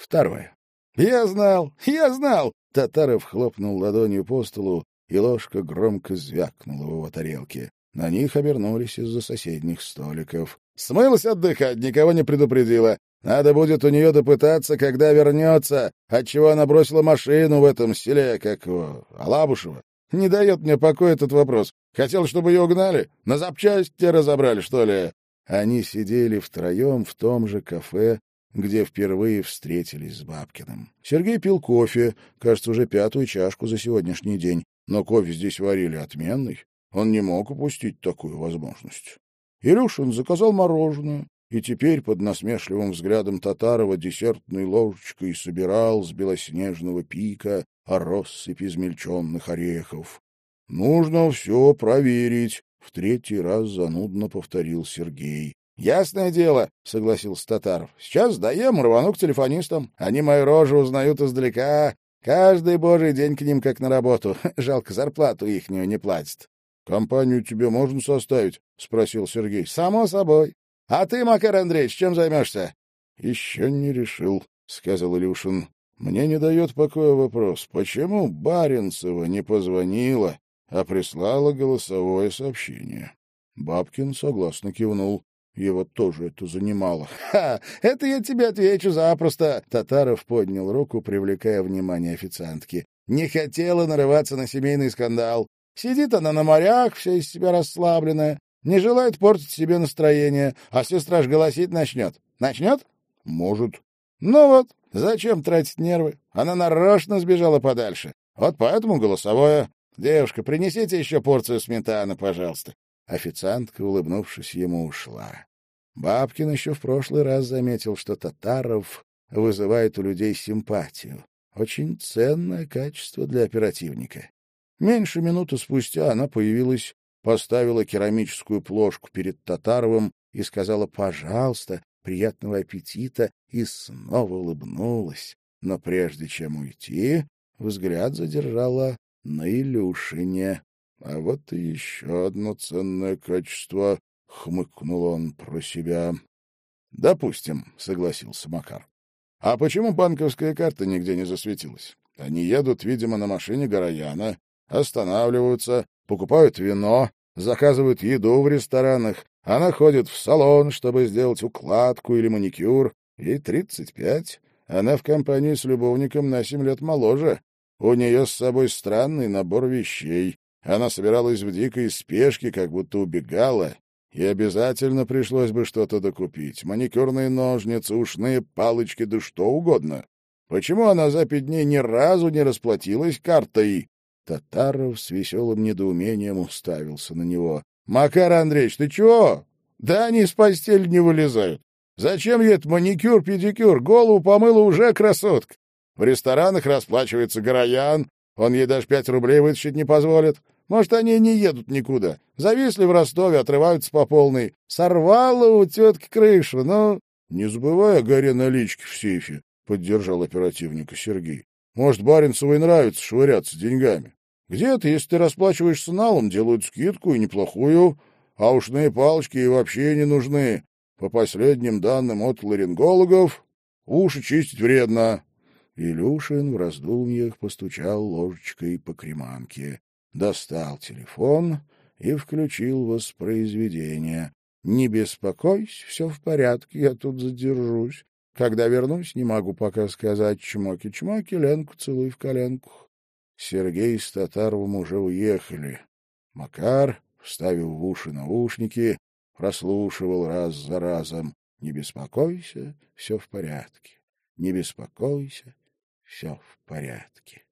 Второе. «Я знал! Я знал!» Татаров хлопнул ладонью по столу, и ложка громко звякнула в его тарелке. На них обернулись из-за соседних столиков. «Смылась отдыхать, никого не предупредила. Надо будет у нее допытаться, когда вернется, отчего она бросила машину в этом селе, как его, Алабушева. Не дает мне покоя этот вопрос. Хотел, чтобы ее угнали? На запчасти разобрали, что ли?» Они сидели втроем в том же кафе, где впервые встретились с Бабкиным. Сергей пил кофе, кажется, уже пятую чашку за сегодняшний день, но кофе здесь варили отменный. Он не мог упустить такую возможность. Илюшин заказал мороженое, и теперь под насмешливым взглядом Татарова десертной ложечкой собирал с белоснежного пика россыпь измельченных орехов. — Нужно все проверить, — в третий раз занудно повторил Сергей. «Ясное дело», — согласился Татаров. «Сейчас сдаем, рвану к телефонистам. Они мою рожу узнают издалека. Каждый божий день к ним как на работу. Жалко, зарплату ихнюю не платят». «Компанию тебе можно составить?» — спросил Сергей. «Само собой. А ты, Макар Андреевич, чем займешься?» «Еще не решил», — сказал Илюшин. «Мне не дает покоя вопрос, почему Баренцева не позвонила, а прислала голосовое сообщение?» Бабкин согласно кивнул. Его тоже это занимало. — Ха! Это я тебе отвечу запросто! Татаров поднял руку, привлекая внимание официантки. Не хотела нарываться на семейный скандал. Сидит она на морях, вся из себя расслабленная, не желает портить себе настроение, а сестра ж голосить начнет. Начнет? Может. Ну вот, зачем тратить нервы? Она нарочно сбежала подальше. Вот поэтому голосовое. Девушка, принесите еще порцию сметаны, пожалуйста. Официантка, улыбнувшись ему, ушла. Бабкин еще в прошлый раз заметил, что Татаров вызывает у людей симпатию. Очень ценное качество для оперативника. Меньше минуты спустя она появилась, поставила керамическую плошку перед Татаровым и сказала «пожалуйста, приятного аппетита» и снова улыбнулась. Но прежде чем уйти, взгляд задержала на Илюшине. А вот и еще одно ценное качество, — хмыкнул он про себя. — Допустим, — согласился Макар. — А почему банковская карта нигде не засветилась? Они едут, видимо, на машине Горояна, останавливаются, покупают вино, заказывают еду в ресторанах, она ходит в салон, чтобы сделать укладку или маникюр. Ей тридцать пять. Она в компании с любовником на семь лет моложе. У нее с собой странный набор вещей. Она собиралась в дикой спешке, как будто убегала, и обязательно пришлось бы что-то докупить. Маникюрные ножницы, ушные палочки, да что угодно. Почему она за пять дней ни разу не расплатилась картой? Татаров с веселым недоумением уставился на него. — Макар Андреевич, ты чего? Да они с постели не вылезают. Зачем ей этот маникюр-педикюр? Голову помыла уже красотка. В ресторанах расплачивается Гороян, он ей даже пять рублей вытащить не позволит. Может, они не едут никуда. Зависли в Ростове, отрываются по полной. Сорвало у тетки крышу, но... — Не забывай о горе налички в сейфе, — поддержал оперативника Сергей. — Может, Баренцевой нравится швыряться деньгами. Где-то, если ты расплачиваешься налом, делают скидку, и неплохую, а ушные палочки и вообще не нужны. По последним данным от ларингологов, уши чистить вредно. Илюшин в раздумьях постучал ложечкой по креманке, достал телефон и включил воспроизведение. «Не беспокойся, все в порядке, я тут задержусь. Когда вернусь, не могу пока сказать чмоки-чмоки, Ленку целуй в коленку». Сергей с Татаровым уже уехали. Макар, вставив в уши наушники, прослушивал раз за разом. «Не беспокойся, все в порядке. Не беспокойся, все в порядке.